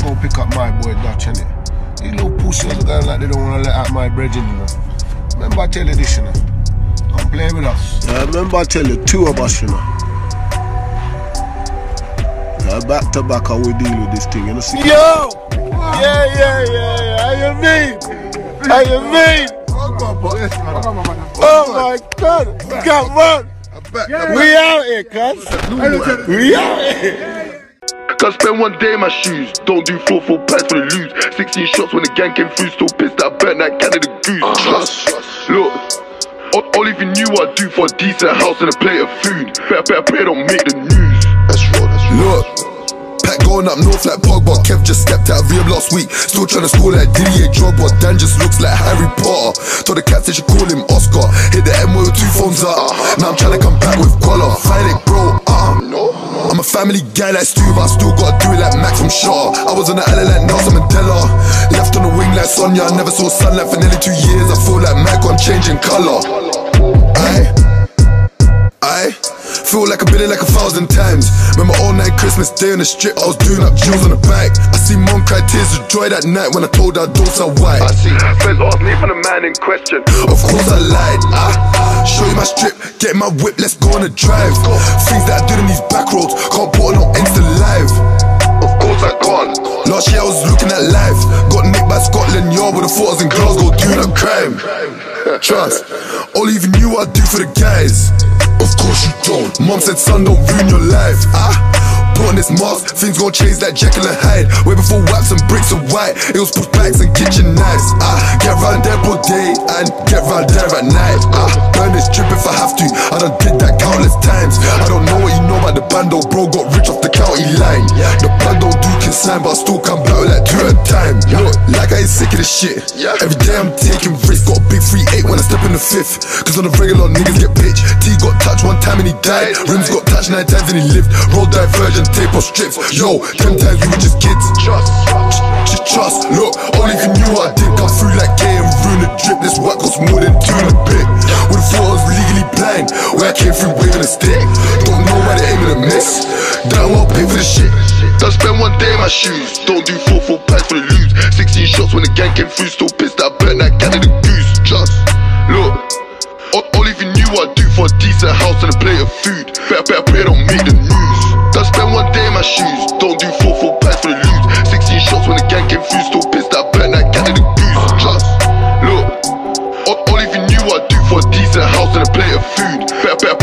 I go pick up my boy Dutch, innit? These little pussies are going like they don't want to let out my brethren, you know. Remember I tell you this, you know. Don't play with us. Yeah, remember I tell you, two of us, you know. Yeah, back to back how we deal with this thing, you know. See? Yo! Yeah, yeah, yeah, yeah. How you mean? How you mean? Oh my god! Come on! We out here, cuz. We out here. Can't spend one day in my shoes. Don't do four full packs for the lose. 16 shots when the gang came through. Still pissed that I burnt that Canada goose. Trust. Look. All, all even knew I'd do for a decent house and a plate of food. Better, better pray don't make the news. That's raw, that's raw. Look. Pack going up north like Pogba. Kev just stepped out of VM last week. Still trying to score like Didier Drogba. Dan just looks like Harry Potter. Told the cats they should call him Oscar. Hit the M with two phones up. Uh-huh. Now I'm trying to come back with Qualla. Fight it, bro. Family guy like Stu, I still gotta do it like Max from Shaw. I was on the island like Nelson Mandela. Left on the wing like Sonia. I never saw sunlight for nearly two years. I feel like Michael, I'm changing color. Feel like I've been here like a thousand times. Remember all night Christmas day on the strip, I was doing up jewels on the back. I see mom cry tears of joy that night when I told her don't are white. I see friends ask me for the man in question. Of course I lied. Ah, show you my strip, get my whip, let's go on a drive. Things that I did in these back roads, can't put on no Insta live. Of course I can't. Last year I was looking at life, got nicked by Scotland Yard with the photos in Glasgow doing a crime. Trust, all even knew I'd do for the guys. Of course you don't. Mom said, son, don't ruin your life. Ah, put on this mask, things gon' change like Jekyll and Hyde. Way before wax and bricks are white, it was push bags and kitchen knives. Ah, get round there all day and get round there at night. Ah, burn this trip if I have to. I done did that countless times. I don't know what you know about the bando, bro. Got rich off the county line. The bando do consign, but I still come back like two at a time. Look, like I ain't sick of this shit. Every day I'm taking risks. Got a big 3-8 when I step in the fifth. Cause on the regular niggas get pitched. T got touched one time and he died. Rims got touched nine times and he lived. Roll divergent, tape or strips. Yo, ten times we were just kids. Trust. Just trust. Look, all even knew I did come through like K and ruin the drip. This work cost more than two and a bit. Would've thought I was legally blind. Where I came through waving a stick. Don't know why they aiming to miss. That won't pay for the shit. Don't spend one day in my shoes. Don't do four, four packs for the lose. 16 shots when the gang came through. Still pissed, I burnt that Canada goose. Just look. All, if you knew what I do for a decent house and a plate of food. Better, better pray, don't make the news. Don't spend one day in my shoes. Don't do four, four packs for the lose. 16 shots when the gang came through. Still pissed, I burnt that Canada goose. Just look. All, if you knew what I do for a decent house and a plate of food. Better, better